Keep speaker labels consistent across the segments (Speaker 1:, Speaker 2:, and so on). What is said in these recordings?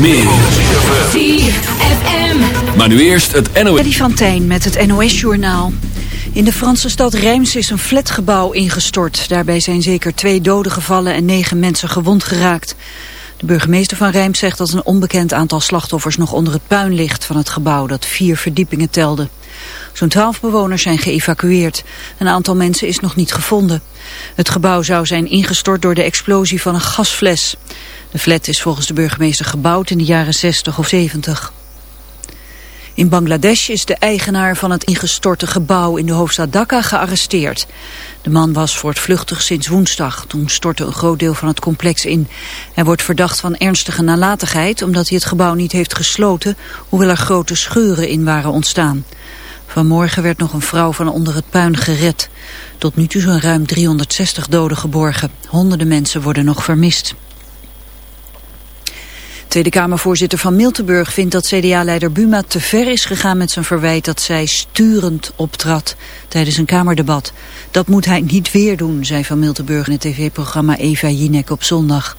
Speaker 1: meer.
Speaker 2: ZFM.
Speaker 1: Maar nu eerst het NOS.
Speaker 3: Eddie van Tijn met het NOS-journaal. In de Franse stad Reims is een flatgebouw ingestort. Daarbij zijn zeker twee doden gevallen en negen mensen gewond geraakt. De burgemeester van Reims zegt dat een onbekend aantal slachtoffers nog onder het puin ligt van het gebouw dat vier verdiepingen telde. Zo'n twaalf bewoners zijn geëvacueerd. Een aantal mensen is nog niet gevonden. Het gebouw zou zijn ingestort door de explosie van een gasfles. De flat is volgens de burgemeester gebouwd in de jaren 60 of 70. In Bangladesh is de eigenaar van het ingestorte gebouw in de hoofdstad Dhaka gearresteerd. De man was voortvluchtig sinds woensdag. Toen stortte een groot deel van het complex in. Hij wordt verdacht van ernstige nalatigheid omdat hij het gebouw niet heeft gesloten, hoewel er grote scheuren in waren ontstaan. Vanmorgen werd nog een vrouw van onder het puin gered. Tot nu toe zijn ruim 360 doden geborgen. Honderden mensen worden nog vermist. Tweede Kamervoorzitter van Miltenburg vindt dat CDA-leider Buma te ver is gegaan met zijn verwijt dat zij sturend optrad tijdens een Kamerdebat. Dat moet hij niet weer doen, zei Van Miltenburg in het tv-programma Eva Jinek op zondag.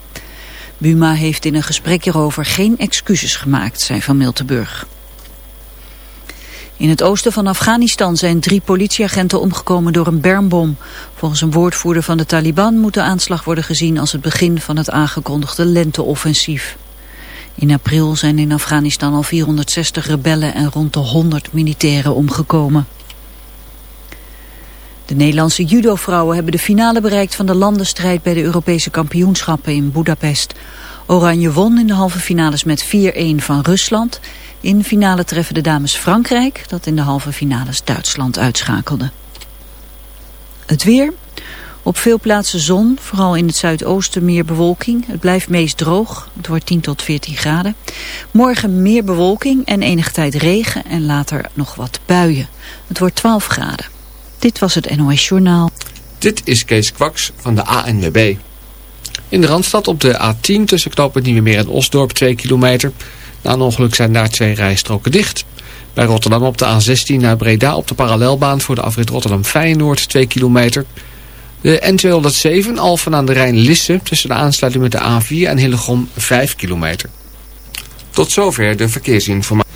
Speaker 3: Buma heeft in een gesprek hierover geen excuses gemaakt, zei Van Miltenburg. In het oosten van Afghanistan zijn drie politieagenten omgekomen door een bermbom. Volgens een woordvoerder van de Taliban moet de aanslag worden gezien als het begin van het aangekondigde lenteoffensief. In april zijn in Afghanistan al 460 rebellen en rond de 100 militairen omgekomen. De Nederlandse judovrouwen hebben de finale bereikt van de landenstrijd bij de Europese kampioenschappen in Budapest. Oranje won in de halve finales met 4-1 van Rusland. In de finale treffen de dames Frankrijk, dat in de halve finales Duitsland uitschakelde. Het weer. Op veel plaatsen zon, vooral in het zuidoosten meer bewolking. Het blijft meest droog, het wordt 10 tot 14 graden. Morgen meer bewolking en enige tijd regen en later nog wat buien. Het wordt 12 graden. Dit was het NOS Journaal.
Speaker 4: Dit is Kees Kwaks van de ANWB. In de Randstad op de A10 tussen knooppunt Nieuwemeer en Osdorp 2 kilometer. Na een ongeluk zijn daar twee rijstroken dicht. Bij Rotterdam op de A16 naar Breda op de parallelbaan voor de afrit Rotterdam-Feyenoord 2 kilometer. De N207 Alphen aan de Rijn-Lisse tussen de aansluiting met de A4 en Hillegom 5 kilometer. Tot zover de verkeersinformatie.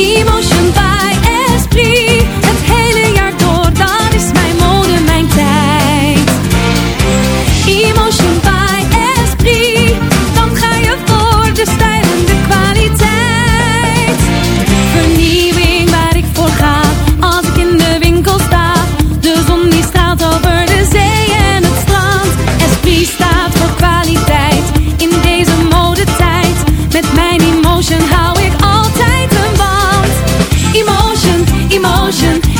Speaker 2: Emotion by Esprit.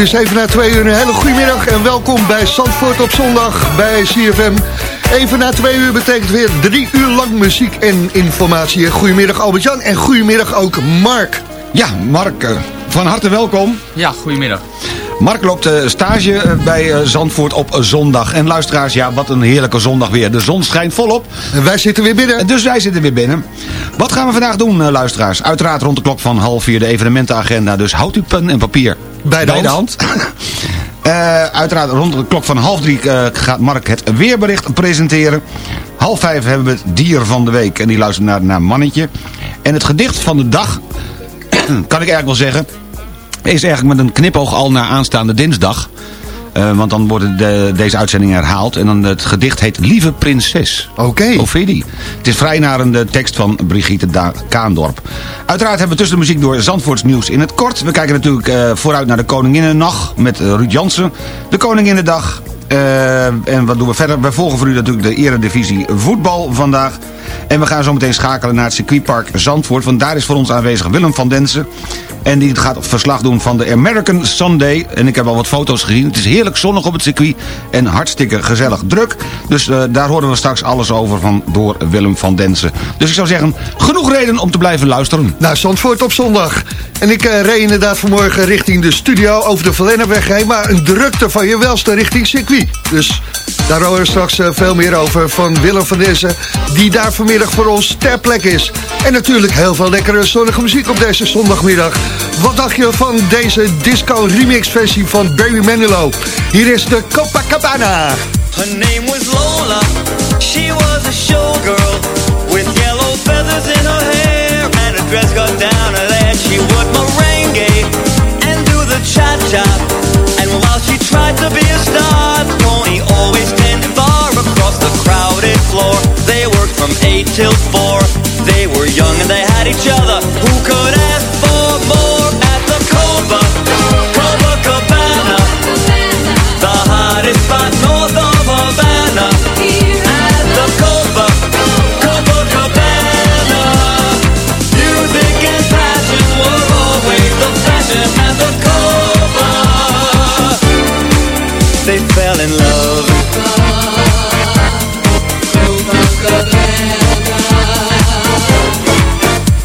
Speaker 5: Het is even na twee uur een hele goede middag en welkom bij Zandvoort op zondag bij CFM. Even na twee uur betekent weer drie uur lang muziek en informatie. Goedemiddag Albert-Jan en goedemiddag ook Mark.
Speaker 6: Ja, Mark, eh, van harte welkom.
Speaker 7: Ja, goedemiddag.
Speaker 6: Mark loopt uh, stage eh, bij Zandvoort op zondag. En luisteraars, ja, wat een heerlijke zondag weer. De zon schijnt volop.
Speaker 5: En wij zitten weer binnen.
Speaker 6: Dus wij zitten weer binnen. Wat gaan we vandaag doen, luisteraars? Uiteraard rond de klok van half vier de evenementenagenda. Dus houdt u pen en papier
Speaker 5: bij de, hand.
Speaker 6: uh, uiteraard rond de klok van half drie uh, gaat Mark het weerbericht presenteren. Half vijf hebben we het dier van de week. En die luistert naar, naar Mannetje. En het gedicht van de dag, kan ik eigenlijk wel zeggen... is eigenlijk met een knipoog al naar aanstaande dinsdag... Uh, want dan wordt de, deze uitzending herhaald. En dan het gedicht heet Lieve Prinses.
Speaker 5: Oké. Okay.
Speaker 6: Ophelie. Het is vrij naar een tekst van Brigitte da Kaandorp. Uiteraard hebben we tussen de muziek door Zandvoorts nieuws in het kort. We kijken natuurlijk uh, vooruit naar de Koninginnennacht met Ruud Jansen. De Koninginnedag. Uh, en wat doen we verder? We volgen voor u natuurlijk de eredivisie voetbal vandaag. En we gaan zo meteen schakelen naar het circuitpark Zandvoort. Want daar is voor ons aanwezig Willem van Densen. En die gaat verslag doen van de American Sunday. En ik heb al wat foto's gezien. Het is heerlijk zonnig op het circuit. En hartstikke gezellig druk. Dus uh, daar horen we straks alles over van door Willem van Densen. Dus ik zou zeggen, genoeg reden om te blijven luisteren.
Speaker 5: Nou, Zandvoort op zondag. En ik uh, reed inderdaad vanmorgen richting de studio over de Verlennenweg heen. Maar een drukte van je welste richting circuit. Dus daar horen we straks uh, veel meer over van Willem van Densen. Die daar vanmiddag voor ons ter plekke is. En natuurlijk heel veel lekkere zonnige muziek op deze zondagmiddag. Wat dacht je van deze disco remix versie van Barry Manilow? Hier is de Copacabana.
Speaker 8: Her name was Lola. She was a showgirl with yellow feathers in her hair and a dress got down her there. She would merengue and do the cha-cha. And while she tried to be a star, Tony always standing far across the crowded floor. They worked from 8 till 4. They were young and they had each other. Who could ask for more at the Copa,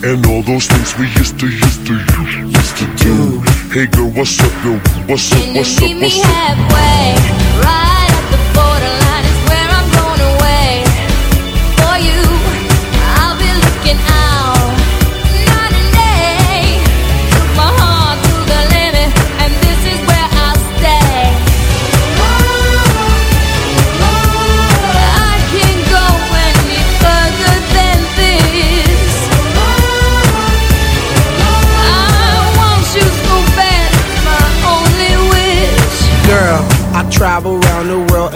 Speaker 9: And all those things we used to, used to, used to do. Hey girl, what's up, yo? What's up,
Speaker 10: Can you
Speaker 9: what's up,
Speaker 10: meet me halfway? Right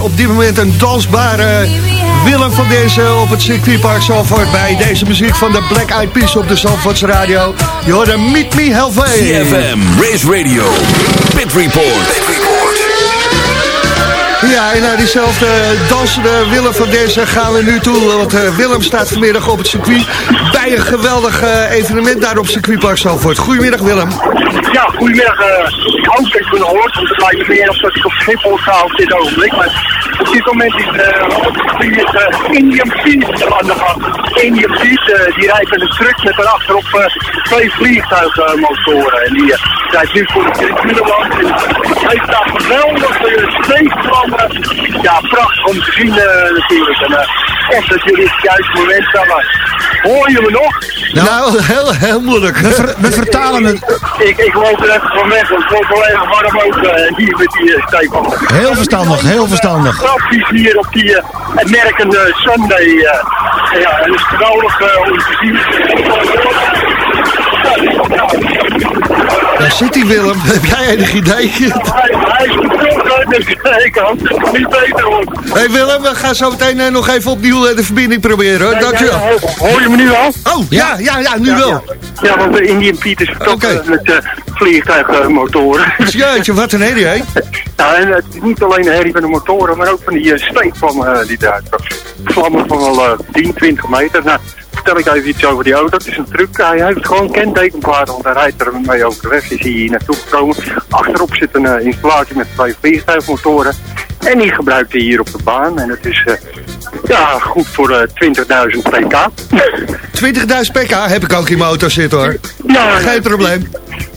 Speaker 5: Op dit moment een dansbare Willem van deze op het circuitpark Zalvoort... bij deze muziek van de Black Eyed Peas op de Zalvoorts Radio. Je hoorde Meet Me Halfway.
Speaker 1: CFM, Race Radio, Pit Report.
Speaker 5: Ja, en naar diezelfde dansende Willem van deze gaan we nu toe. Want eh, Willem staat vanmiddag op het circuit bij een geweldig evenement daar op circuitpark Zalvoort. Goedemiddag Willem.
Speaker 11: Ja, goedemiddag. eh, ik hoop dat ik me hoort, want het lijkt me meer of dat ik op Schiphol sta op dit ogenblik. Maar op dit moment is uh, op het Indian Peace aan de gang. Indian Peace, die rijdt met een truck met daarachterop uh, twee vliegtuigmotoren. en die rijdt nu voor de tribunewand. Hij heeft daar geweldig steekplannen. Ja, prachtig om te zien uh, natuurlijk. En uh, echt dat jullie het juiste moment staan. Maar hoor je me nog?
Speaker 5: Nou, heel, heel moeilijk.
Speaker 6: We, ver- we vertalen het.
Speaker 11: Ik, ik loop er even van weg, want het wordt wel even warm ook uh, hier met die uh.
Speaker 6: Heel verstandig, heel verstandig.
Speaker 11: Grapjes hier op die uh, merkende Sunday. Uh, ja, en het is geweldig uh, om te zien.
Speaker 5: Daar zit hij Willem. Heb jij enig idee?
Speaker 11: Hij, hij is ik het niet beter wordt.
Speaker 5: Hé hey Willem, we gaan zo meteen uh, nog even opnieuw uh, de verbinding proberen hoor. Dankjewel.
Speaker 11: Hoor je me nu al?
Speaker 5: Oh, ja, ja, ja, nu wel.
Speaker 11: Ja, want de Indian Piet is vertrokken met uh, vliegtuigmotoren.
Speaker 5: Jeetje, wat een herrie, hè?
Speaker 11: Ja, en het is niet alleen de herrie van de motoren, maar ook van die steekvlammen die eruit Vlammen van wel 10, 20 meter. Nou, vertel ik even iets over die auto. Het is een truck. Hij heeft gewoon kentekenplaten, want hij rijdt er mee over de weg. Is hier naartoe gekomen. Achterop zit een uh, installatie met twee vliegtuigmotoren. En die gebruikt hij hier op de baan. En het is uh, ja, goed voor uh, 20.000 pk.
Speaker 5: 20.000 pk heb ik ook in mijn auto zitten hoor.
Speaker 11: Ja,
Speaker 5: Geen probleem.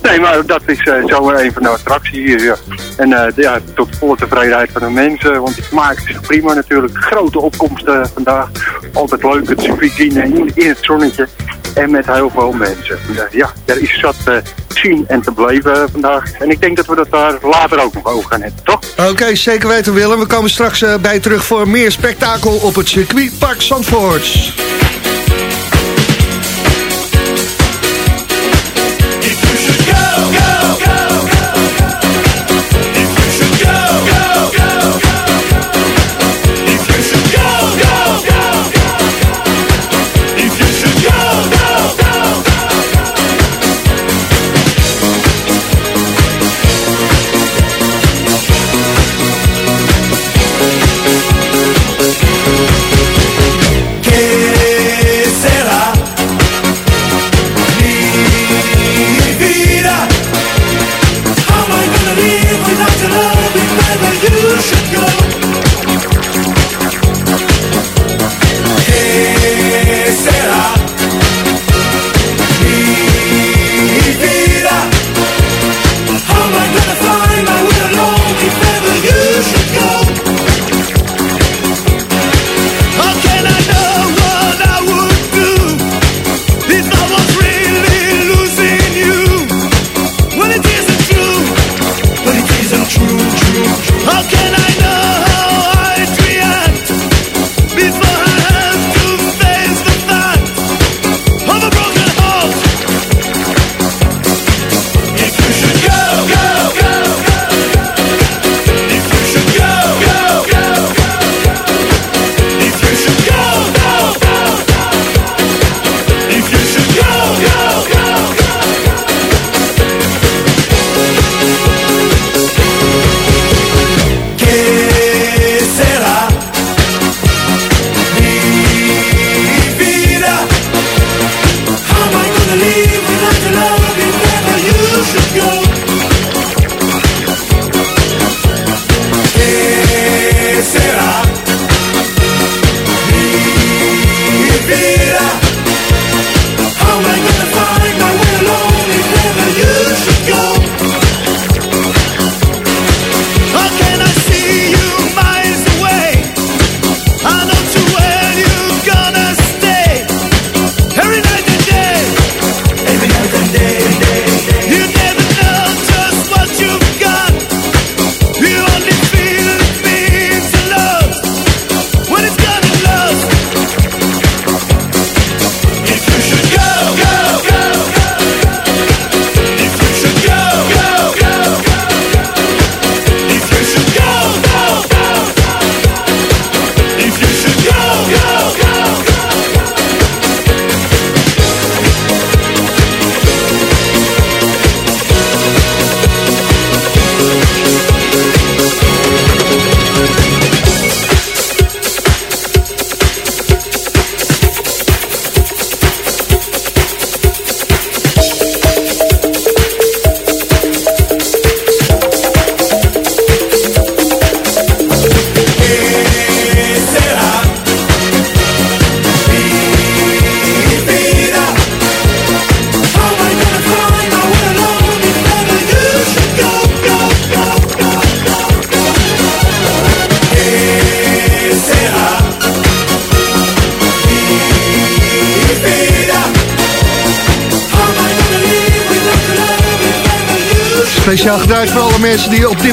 Speaker 11: Nee, maar dat is uh, zo een van de attracties hier. Ja. En uh, ja, tot volle tevredenheid van de mensen. Want het maakt is prima natuurlijk. Grote opkomsten vandaag. Altijd leuk het circuit zien in, in het zonnetje. En met heel veel mensen. Uh, ja, er is zat te zien en te beleven vandaag. En ik denk dat we dat daar later ook nog over gaan hebben, toch?
Speaker 5: Oké, zeker weten Willem. We komen straks bij terug voor meer spektakel op het circuit Park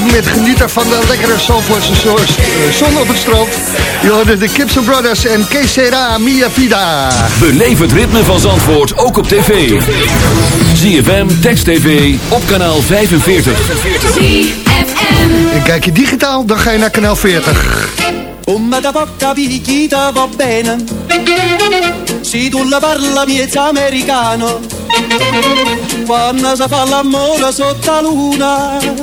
Speaker 5: dit moment genieten van de lekkere Zandvoortse eh, zon op het strand. Je hoorde de Gibson Brothers en Que Sera Mia Vida.
Speaker 1: Beleef het ritme van Zandvoort ook op tv. ZFM, Text TV, op kanaal 45.
Speaker 5: En kijk je digitaal, dan ga je naar kanaal 40.
Speaker 12: Come da porta picchita va bene Se tu la parla miezza americano Quando si fa l'amore sotto la luna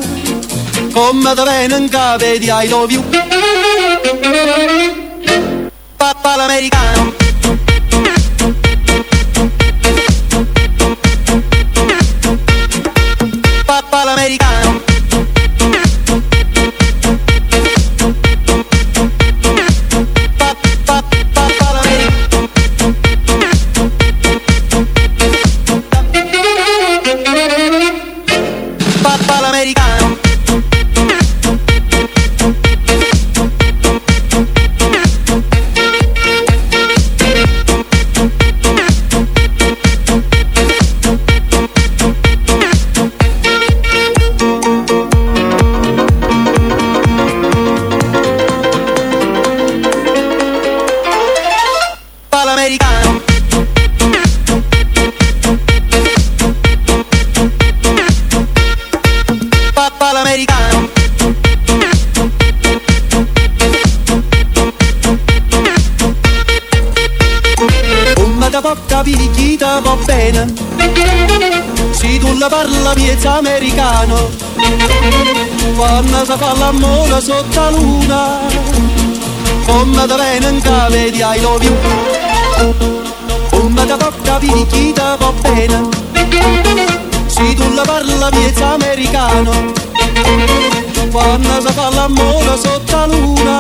Speaker 12: Come da venen in cave di I love you. Papà l'americano fa l'amore sotto la luna. Come da bene in cave di I love you. Come da porta picchita va bene? Se tu la parla miezza americano. Quando si fa l'amore sotto la luna.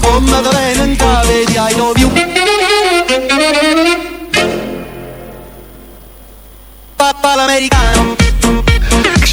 Speaker 12: Come da bene in cave di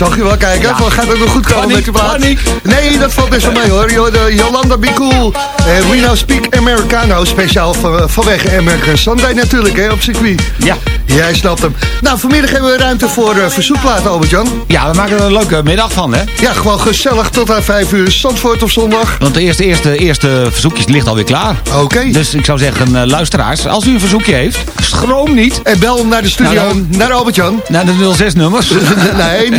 Speaker 5: zag je wel kijken, van, gaat het nog goed komen
Speaker 12: Paniek,
Speaker 5: met je plaat?
Speaker 12: paniek.
Speaker 5: Nee, dat valt best wel mee hoor. Jolanda Be Cool en We Now Speak Americano. Speciaal van, vanwege American Sunday natuurlijk, hè, op circuit.
Speaker 6: Ja.
Speaker 5: Jij snapt hem. Nou, vanmiddag hebben we ruimte voor uh, verzoekplaten, Albert-Jan.
Speaker 6: Ja, we maken er een leuke middag van, hè?
Speaker 5: Ja, gewoon gezellig tot aan 5 uur. Zandvoort op zondag.
Speaker 6: Want de eerste, eerste, eerste verzoekjes ligt alweer klaar.
Speaker 5: Oké.
Speaker 6: Dus ik zou zeggen, eh, luisteraars, als u een verzoekje heeft, schroom niet.
Speaker 5: En bel naar de studio,
Speaker 6: Nou,
Speaker 5: naar Albert-Jan.
Speaker 6: Naar de 06 nummers.
Speaker 5: nee,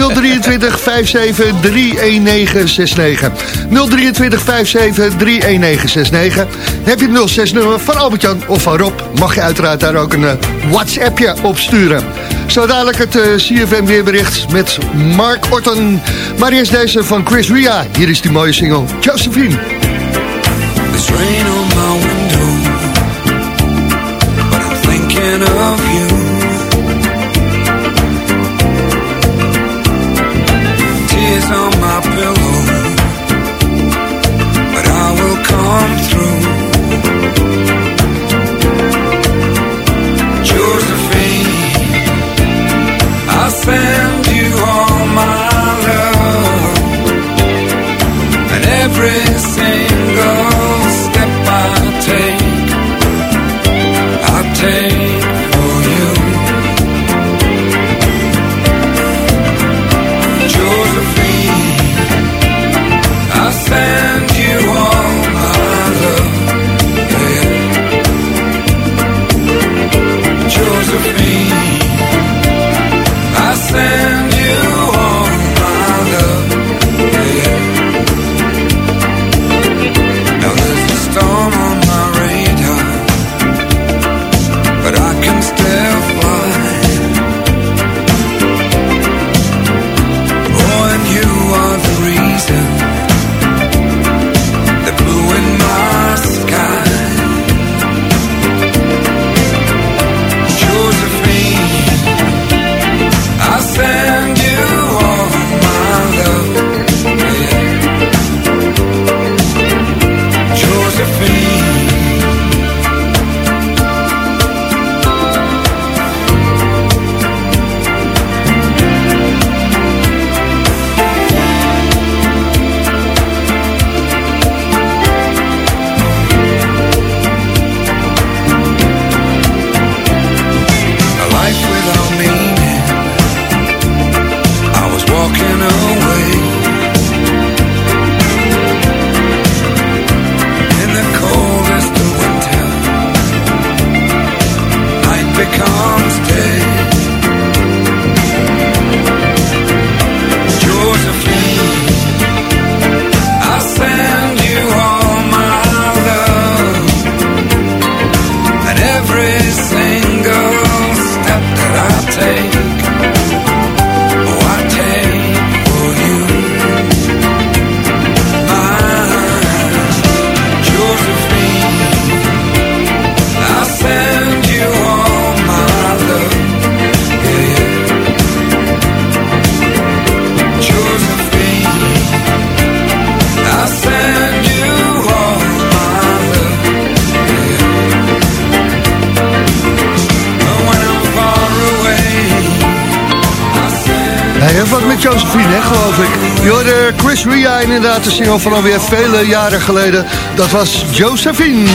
Speaker 5: 023 57 31969. 023 57 31969. Heb je het 06 nummer van Albert-Jan of van Rob, mag je uiteraard daar ook een eh, WhatsAppje op sturen. Zo dadelijk het eh, CFM weerbericht met Mark Orton. Maar eerst deze van Chris Ria. Hier is die mooie single, Josephine. Van alweer vele jaren geleden. Dat was Josephine.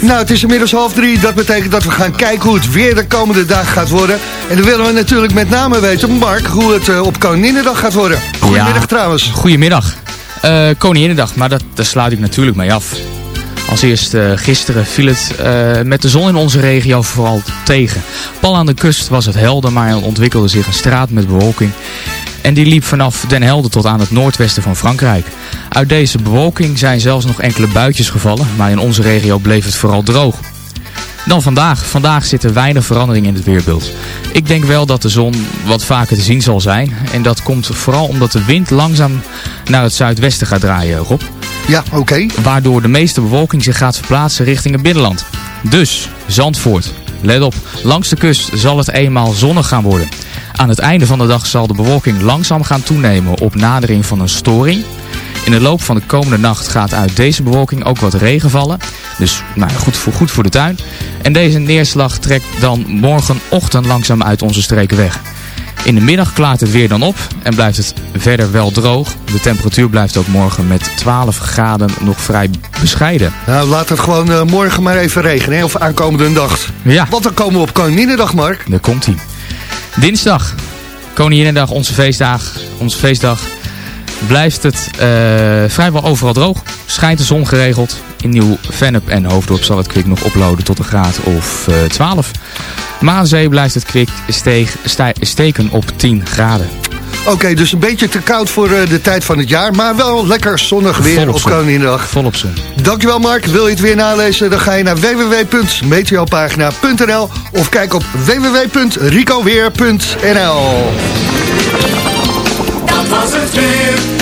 Speaker 5: Nou, het is inmiddels half drie. Dat betekent dat we gaan kijken hoe het weer de komende dag gaat worden. En dan willen we natuurlijk met name weten, Mark, hoe het uh, op Koninginnedag gaat worden. Goedemiddag
Speaker 7: ja,
Speaker 5: trouwens.
Speaker 7: Goedemiddag. Uh, Koninginnedag, maar dat, daar sluit ik natuurlijk mee af. Als eerst uh, gisteren viel het uh, met de zon in onze regio vooral tegen. Pal aan de kust was het helder, maar er ontwikkelde zich een straat met bewolking. En die liep vanaf Den Helder tot aan het noordwesten van Frankrijk. Uit deze bewolking zijn zelfs nog enkele buitjes gevallen, maar in onze regio bleef het vooral droog. Dan vandaag. Vandaag zit er weinig verandering in het weerbeeld. Ik denk wel dat de zon wat vaker te zien zal zijn. En dat komt vooral omdat de wind langzaam naar het zuidwesten gaat draaien, Rob.
Speaker 5: Ja, oké. Okay.
Speaker 7: Waardoor de meeste bewolking zich gaat verplaatsen richting het binnenland. Dus, Zandvoort. Let op, langs de kust zal het eenmaal zonnig gaan worden. Aan het einde van de dag zal de bewolking langzaam gaan toenemen op nadering van een storing. In de loop van de komende nacht gaat uit deze bewolking ook wat regen vallen. Dus nou, goed, voor, goed voor de tuin. En deze neerslag trekt dan morgenochtend langzaam uit onze streken weg. In de middag klaart het weer dan op en blijft het verder wel droog. De temperatuur blijft ook morgen met 12 graden nog vrij bescheiden.
Speaker 5: Nou, laat het gewoon uh, morgen maar even regenen, hè? of aankomende dag.
Speaker 7: Ja.
Speaker 5: Want dan komen we op Koninginnedag, Mark.
Speaker 7: Daar komt hij. Dinsdag, Koninginnedag, onze feestdag. Onze feestdag blijft het uh, vrijwel overal droog. Schijnt de zon geregeld. In Nieuw-Vennep en Hoofddorp zal het kwik nog oploaden tot een graad of uh, 12. Maar aan zee blijft het kwik steken op 10 graden.
Speaker 5: Oké, okay, dus een beetje te koud voor uh, de tijd van het jaar, maar wel lekker zonnig weer Volop op Koninginnedag.
Speaker 7: Volop zon.
Speaker 5: Dankjewel Mark. Wil je het weer nalezen, dan ga je naar www.meteopagina.nl of kijk op www.ricoweer.nl
Speaker 13: Dat was het weer.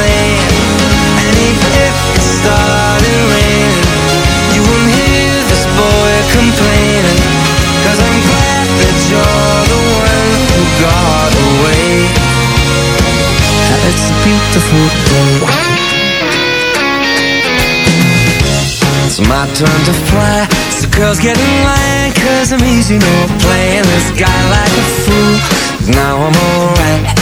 Speaker 14: and even if it started raining, you won't hear this boy I'm glad that you're the one who got away. It's a beautiful day. It's my turn to fly. So girls get in cause I'm easy, no playing this guy like a fool. Now I'm alright.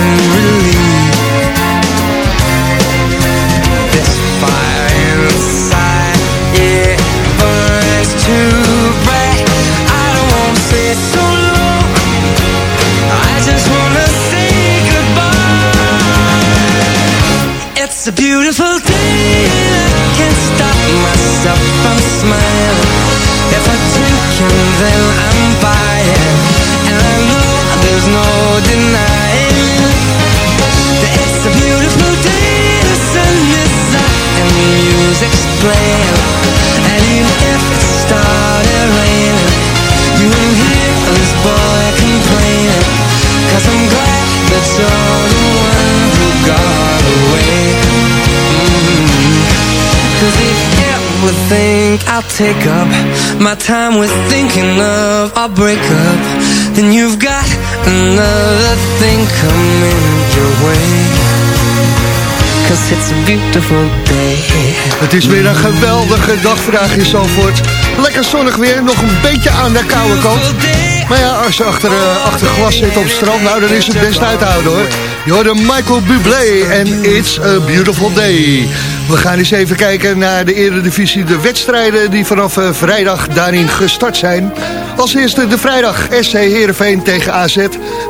Speaker 14: It's a beautiful day, and I can't stop myself from smiling. If I drink and then I'm buying, and I know there's no denying that it's a beautiful day. The sun is up and the music's playing, Cause if you ever think I'll take up my time with thinking of our breakup, then you've got another thing coming your way. Cause it's a beautiful day.
Speaker 5: Het is weer een geweldige dag vandaag in Zandvoort. Lekker zonnig weer, nog een beetje aan de koude kant. Maar ja, als je achter, eh, achter glas zit op het strand, nou dan is het best uit te houden hoor. Je hoorde Michael Bublé en It's a Beautiful Day. We gaan eens even kijken naar de Eredivisie, de wedstrijden die vanaf eh, vrijdag daarin gestart zijn. Als eerste de vrijdag SC Heerenveen tegen AZ.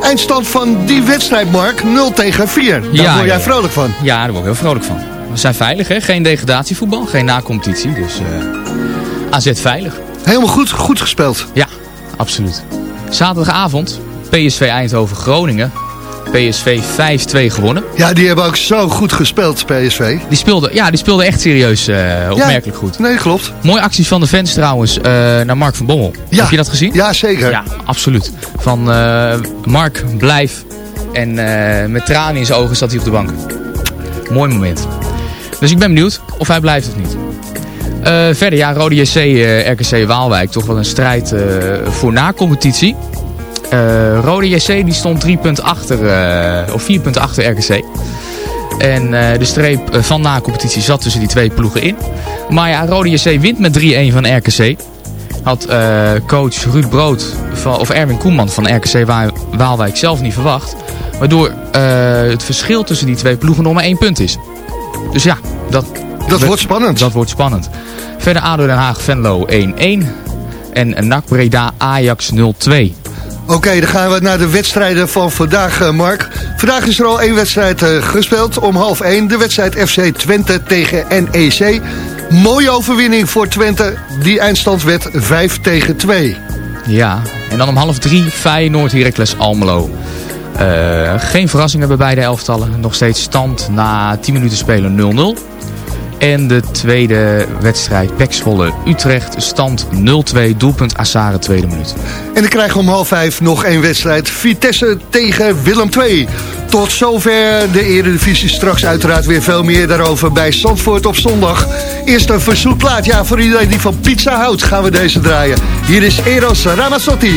Speaker 5: Eindstand van die wedstrijd, Mark, 0 tegen 4. Daar
Speaker 7: Ja,
Speaker 5: word jij vrolijk van.
Speaker 7: Ja, daar word ik heel vrolijk van. We zijn veilig, hè? Geen degradatievoetbal, geen na-competitie. Dus eh, AZ veilig.
Speaker 5: Helemaal goed, goed gespeeld.
Speaker 7: Ja, absoluut. Zaterdagavond, PSV Eindhoven Groningen. PSV 5-2 gewonnen.
Speaker 5: Ja, die hebben ook zo goed gespeeld, PSV.
Speaker 7: Die speelde, ja, die speelde echt serieus eh, opmerkelijk goed.
Speaker 5: Nee, klopt.
Speaker 7: Mooie acties van de fans trouwens eh, naar Mark van Bommel. Heb je dat gezien?
Speaker 5: Ja, zeker.
Speaker 7: Ja, absoluut. Van eh, Mark, blijf. En met tranen in zijn ogen zat hij op de bank. Mooi moment. Dus ik ben benieuwd of hij blijft of niet. Eh, verder, ja, Rode JC, eh, RKC Waalwijk. Toch wel een strijd eh, voor na-competitie. Rode JC die stond drie punten achter, of vier punten achter RKC. En de streep van na-competitie zat tussen die twee ploegen in. Maar ja, Rode JC wint met 3-1 van RKC. Had coach Ruud Brood, van, of Erwin Koeman van RKC Wa- Waalwijk zelf niet verwacht. Waardoor het verschil tussen die twee ploegen nog maar één punt is. Dus ja, dat,
Speaker 5: Dat wordt spannend.
Speaker 7: Dat wordt spannend. Verder ADO Den Haag Venlo 1-1. En NAC Breda Ajax 0-2.
Speaker 5: Oké, dan gaan we naar de wedstrijden van vandaag, eh, Mark. Vandaag is er al één wedstrijd eh, gespeeld, om half één. De wedstrijd FC Twente tegen NEC. Mooie overwinning voor Twente. Die eindstand werd 5 tegen 2.
Speaker 7: Ja, en dan om half drie Feyenoord Heracles Almelo. Eh, geen verrassingen bij beide elftallen. Nog steeds stand na 10 minuten spelen 0-0. En de tweede wedstrijd Pek Zwolle Utrecht stand 0-2 doelpunt Assare tweede minuut.
Speaker 5: En dan krijgen we om half vijf nog één wedstrijd. Vitesse tegen Willem II. Tot zover de Eredivisie. Straks uiteraard weer veel meer daarover bij Zandvoort op zondag. Eerst een verzoekplaat. Ja, voor iedereen die van pizza houdt gaan we deze draaien. Hier is Eros Ramazzotti.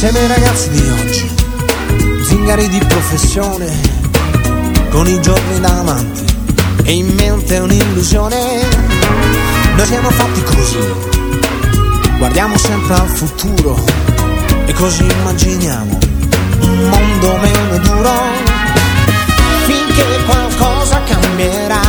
Speaker 15: Siamo i ragazzi di oggi, zingari di professione con i giorni davanti. E in mente un'illusione. Noi siamo fatti così, guardiamo sempre al futuro. E così immaginiamo un mondo meno duro. Finché qualcosa cambierà,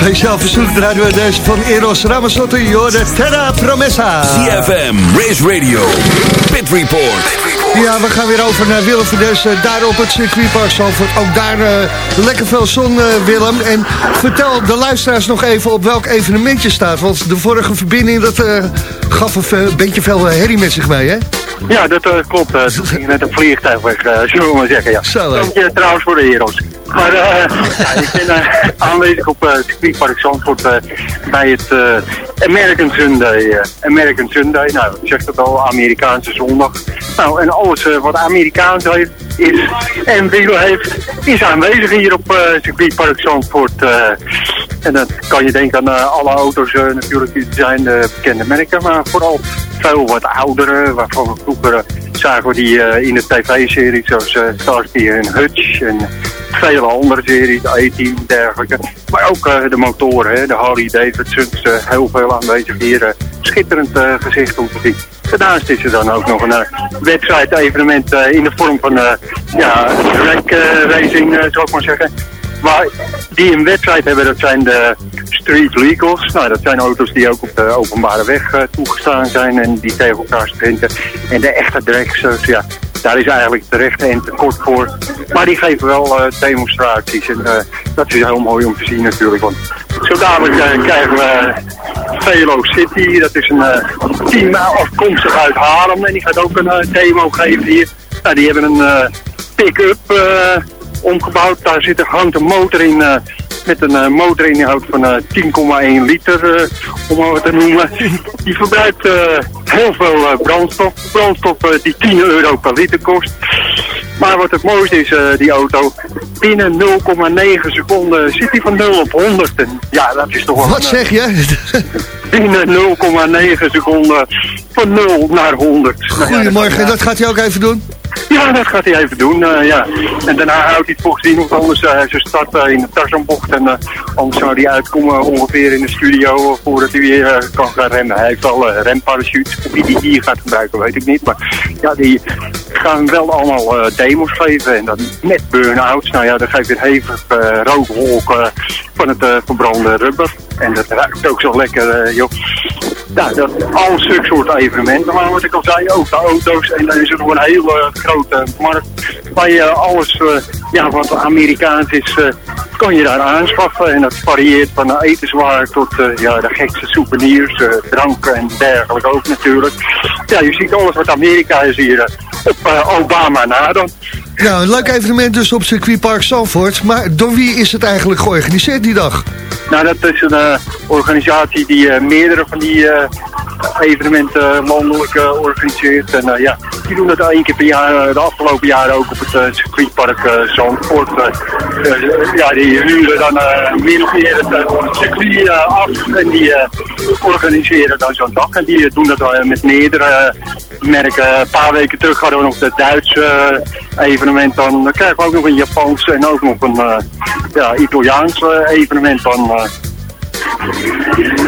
Speaker 5: speciaal verzoek draaien we deze van Eros Ramazzotti. Joh, de Terra Promessa.
Speaker 1: CFM, Race Radio, Pit Report.
Speaker 5: Ja, we gaan weer over naar Willem van Dessen. Daar op het circuitpark Zandvoort. Ook daar eh, lekker veel zon, eh, Willem. En vertel de luisteraars nog even op welk evenement je staat. Want de vorige verbinding, dat eh, gaf een beetje veel eh, herrie met zich mee, hè?
Speaker 11: Ja, dat eh, klopt. eh toen ging je met een vliegtuig weg, eh, zullen we maar zeggen. Ja.
Speaker 5: Zo.
Speaker 11: Dank je trouwens voor de heroes. Maar eh, ik ben eh, aanwezig op eh, het circuitpark Zandvoort bij het American Sunday. American Sunday, nou, ik zeg dat al, Amerikaanse zondag. Nou, en alles wat Amerikaans heeft, is en wiel heeft, is aanwezig hier op eh circuitpark Zandvoort. en dan kan je denken aan alle auto's natuurlijk, die zijn de bekende merken, maar vooral veel wat oudere, waarvan we vroeger zagen we die in de tv-series zoals Starsky en Hutch en vele andere series, A-Team en dergelijke. Maar ook eh, de motoren, hè, de Harley Davidsons, eh, heel veel aanwezig hier. eh, schitterend gezicht om te zien. Daarnaast is er dan ook nog een wedstrijd-evenement eh, in de vorm van ja, eh, racing, zou ik maar zeggen. Maar die een wedstrijd hebben, dat zijn de street legals. Nou, dat zijn auto's die ook op de openbare weg toegestaan zijn en die tegen elkaar sprinten. En de echte dragsers, ja, daar is eigenlijk terecht en tekort voor. Maar die geven wel eh, demonstraties en eh, dat is heel mooi om te zien natuurlijk. Want zo eh, krijgen we Velo City, dat is een team afkomstig uit Haarlem en die gaat ook een demo geven hier. Nou, die hebben een pick-up omgebouwd. Daar zit, hangt een motor in met een eh, motorinhoud van eh, 10,1 liter, eh, om maar wat te noemen. Die verbruikt eh, heel veel eh, brandstof. Brandstof eh, die 10 euro per liter kost. Maar wat het mooiste is, eh, die auto, binnen 0,9 seconden zit hij van 0 op 100. En ja, dat is toch wel...
Speaker 5: Wat zeg je?
Speaker 11: Binnen 0,9 seconden van 0 naar 100. Nou ja,
Speaker 5: Goedemorgen, dat gaat hij ook even doen?
Speaker 11: ja, dat gaat hij even doen, eh, ja. En daarna houdt hij het volgens zien, want anders uh, ze start eh, in de Tarzanbocht. En eh, anders zou hij uitkomen ongeveer in de studio eh, voordat hij weer eh, kan gaan remmen. Hij heeft al remparachutes. Of hij die hier gaat gebruiken, weet ik niet. Maar ja, die gaan wel allemaal eh, demos geven. En dan met burn-outs. Nou ja, dan geeft het hevig rookwolk uh, van het verbrande rubber. En dat ruikt ook zo lekker, uh, joh. Ja, dat al zulke soort evenementen. Maar wat ik al zei, ook de auto's. En dan is er nog een hele grote markt waar je alles uh, ja, wat Amerikaans is, uh, kan je daar aanschaffen. En dat varieert van etenswaar tot ja, de gekste souvenirs, dranken en dergelijke ook natuurlijk. Ja, je ziet alles wat Amerika is hier op Obama na dan.
Speaker 5: Nou, een leuk evenement dus op circuitpark Zandvoort. Maar door wie is het eigenlijk georganiseerd die dag?
Speaker 11: Nou, dat is een uh, organisatie die uh, meerdere van die evenementen landelijk organiseert. En ja, die doen dat één keer per jaar, de afgelopen jaren ook op het circuitpark Zandvoort. ja, die huren dan min of meer het circuit af en die organiseren dan zo'n dag. En die doen dat met meerdere merken. Een paar weken terug hadden we nog het Duitse evenement dan. Krijgen we ook nog een Japans en ook nog een ja, Italiaans evenement dan.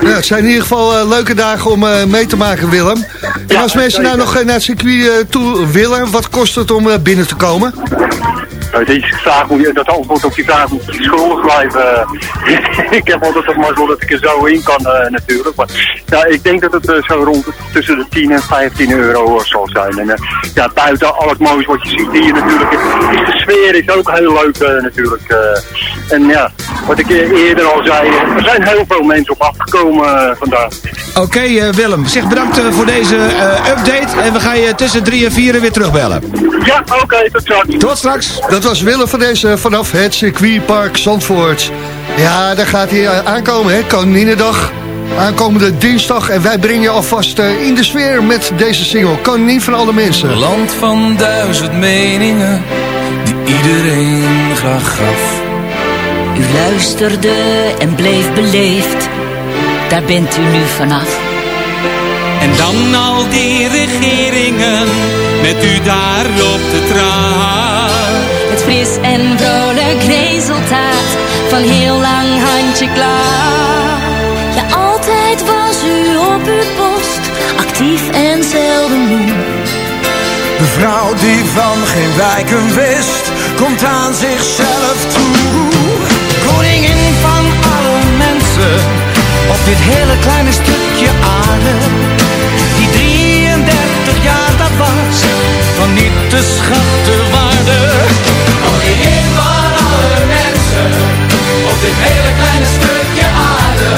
Speaker 5: Ja, het zijn in ieder geval uh, leuke dagen om uh, mee te maken, Willem. En als mensen nou nog uh, naar het circuit toe willen, wat kost het om binnen te komen?
Speaker 11: Die vraag moet je, dat antwoord op die vraag moet je schuldig blijven. ik heb altijd het mazzel dat ik er zo in kan natuurlijk. Maar ja, ik denk dat het zo rond tussen de 10 en 15 euro zal zijn. En ja, buiten al het moois wat je ziet hier natuurlijk. Is de sfeer is ook heel leuk natuurlijk. en ja, wat ik eerder al zei, er zijn heel veel mensen op afgekomen vandaag.
Speaker 6: Oké okay, Willem, zeg bedankt voor deze update en we gaan je tussen drie en vier weer terugbellen.
Speaker 11: Ja, oké, okay, tot straks.
Speaker 5: Tot straks. Dat was Willem van deze vanaf het circuitpark Zandvoort. Ja, daar gaat hij aankomen, hè, Koninginnedag. Aankomende dinsdag en wij brengen je alvast in de sfeer met deze single. Koningin van alle mensen.
Speaker 13: Land van duizend meningen, die iedereen graag gaf.
Speaker 16: U luisterde en bleef beleefd, daar bent u nu vanaf.
Speaker 17: En dan al die regeringen, met u daar op de traan.
Speaker 10: Het fris en vrolijk resultaat van heel lang handje klaar. Ja, altijd was u op uw post, actief en zelden moe.
Speaker 17: De vrouw die van geen wijken wist, komt aan zichzelf toe. Koningin van alle mensen, op dit hele kleine stukje aarde. Die 33 jaar dat was, van niet te schatten waarde. Koningin van alle mensen, op dit hele kleine stukje aarde.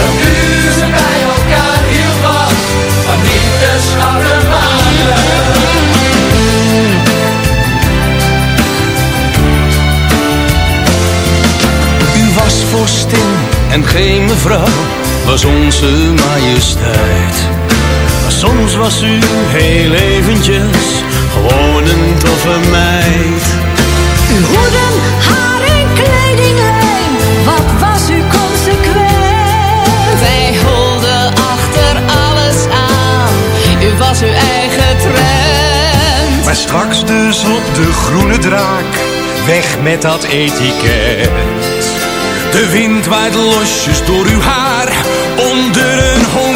Speaker 17: Dat u ze bij elkaar hield was, van niet te schatten waarde. was vorstin en geen mevrouw, was onze majesteit. Soms was u heel eventjes gewoon een toffe meid.
Speaker 10: Uw hoeden, haar en kledinglijn, wat was u consequent? Wij holden achter alles aan, u was uw eigen trend.
Speaker 17: Maar straks dus op de groene draak, weg met dat etiket. De wind waait losjes door uw haar onder een honkbalbed.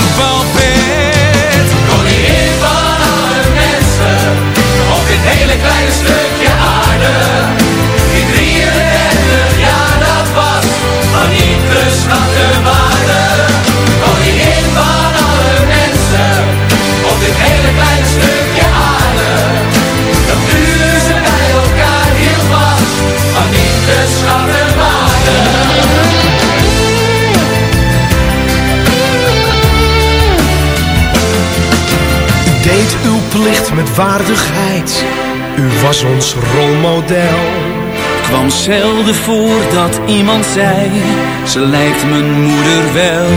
Speaker 17: Waardigheid. U was ons rolmodel.
Speaker 13: kwam zelden voor dat iemand zei, ze lijkt mijn moeder wel.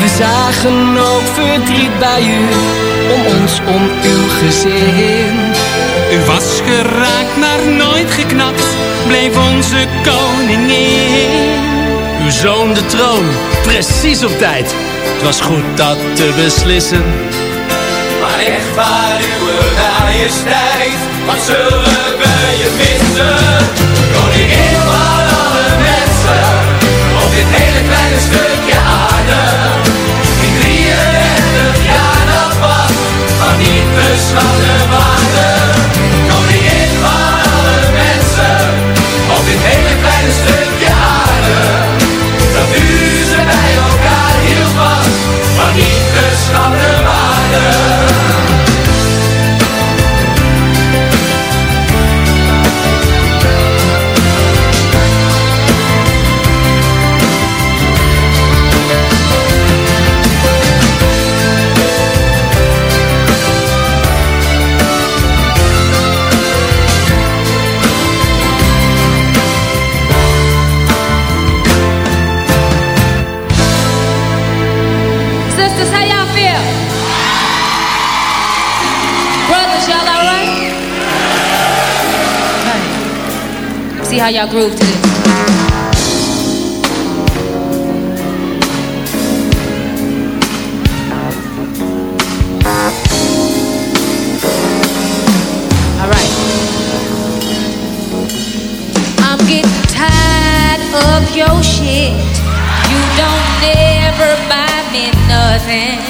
Speaker 17: We zagen ook verdriet bij u, om ons, om uw gezin.
Speaker 18: U was geraakt, maar nooit geknapt, bleef onze koningin.
Speaker 19: Uw zoon de troon, precies op tijd. Het was goed dat te beslissen.
Speaker 14: Maar echt waar wat zullen we je missen? Koningin van alle mensen, op dit hele kleine stukje aarde. In 33 jaar dat was, van niet beschouwde waarde. Koningin van alle mensen, op dit hele kleine stukje aarde. Dat u ze bij elkaar hield was, van niet beschouwde waarde.
Speaker 10: How y'all groove to this. Alright. I'm getting tired of your shit. You don't never buy me nothing.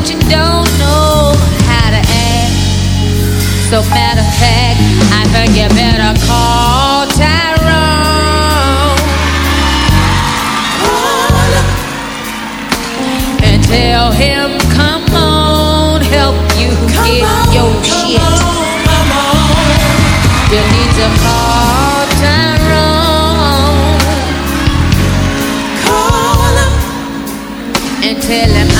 Speaker 10: But you don't know how to act. So matter of fact, I think you better call Tyrone Call and tell him, come on, help you get your shit. On, come on. You need to call Tyrone. Call him and tell him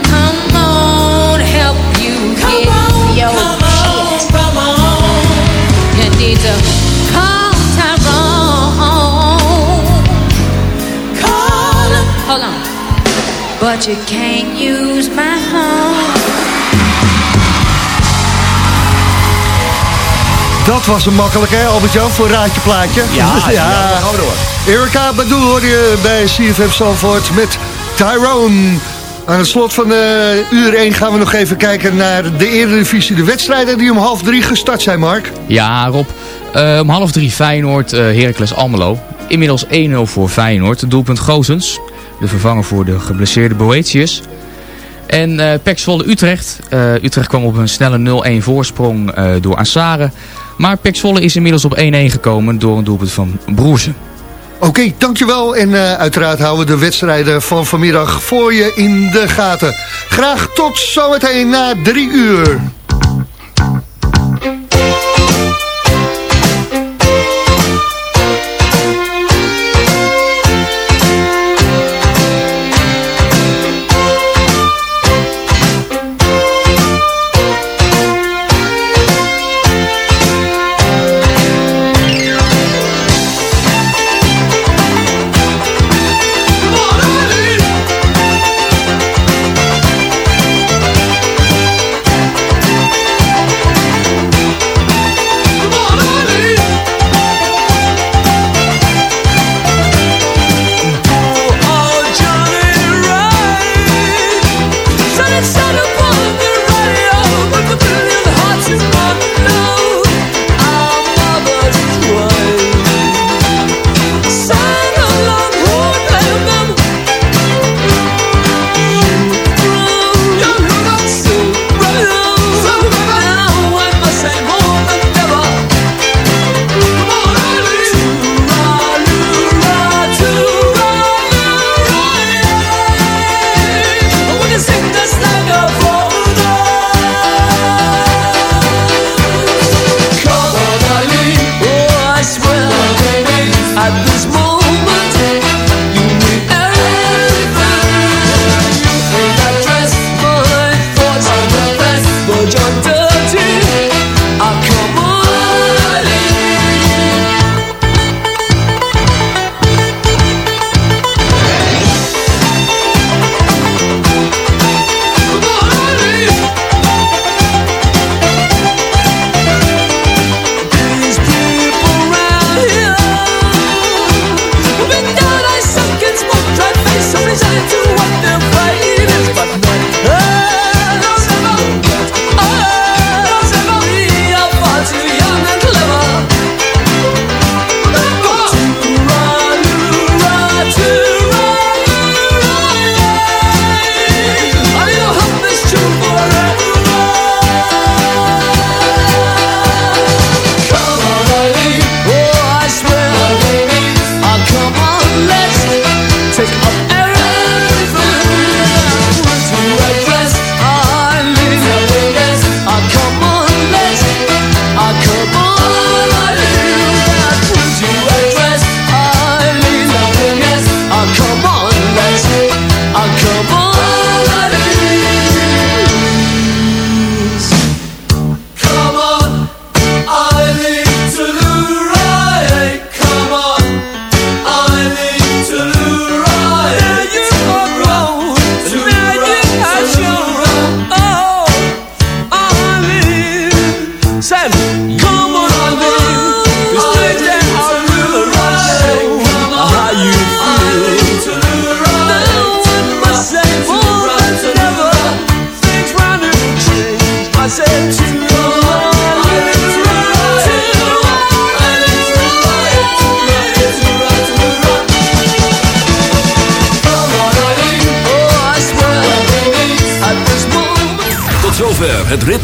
Speaker 10: But you can't use my home.
Speaker 5: Dat was een makkelijk, hè, Albert-Jan, voor Raadje Plaatje.
Speaker 6: Ja, ja, gaan we door.
Speaker 5: Erika Badu hoor je bij CFM Zandvoort met Tyrone. Aan het slot van uh, uur 1 gaan we nog even kijken naar de Eredivisie. De wedstrijden die om half drie gestart zijn, Mark.
Speaker 7: Ja, Rob. Uh, om half drie Feyenoord, uh, Heracles Almelo. Inmiddels 1-0 voor Feyenoord. Doelpunt Gozens. De vervanger voor de geblesseerde Boetius. En uh, Pek Zwolle Utrecht. Uh, Utrecht kwam op een snelle 0-1 voorsprong uh, door Ansare. Maar Pek Zwolle is inmiddels op 1-1 gekomen door een doelpunt van Broersen.
Speaker 5: Oké, dankjewel. En uiteraard houden we de wedstrijden van vanmiddag voor je in de gaten. Graag tot zometeen na drie uur.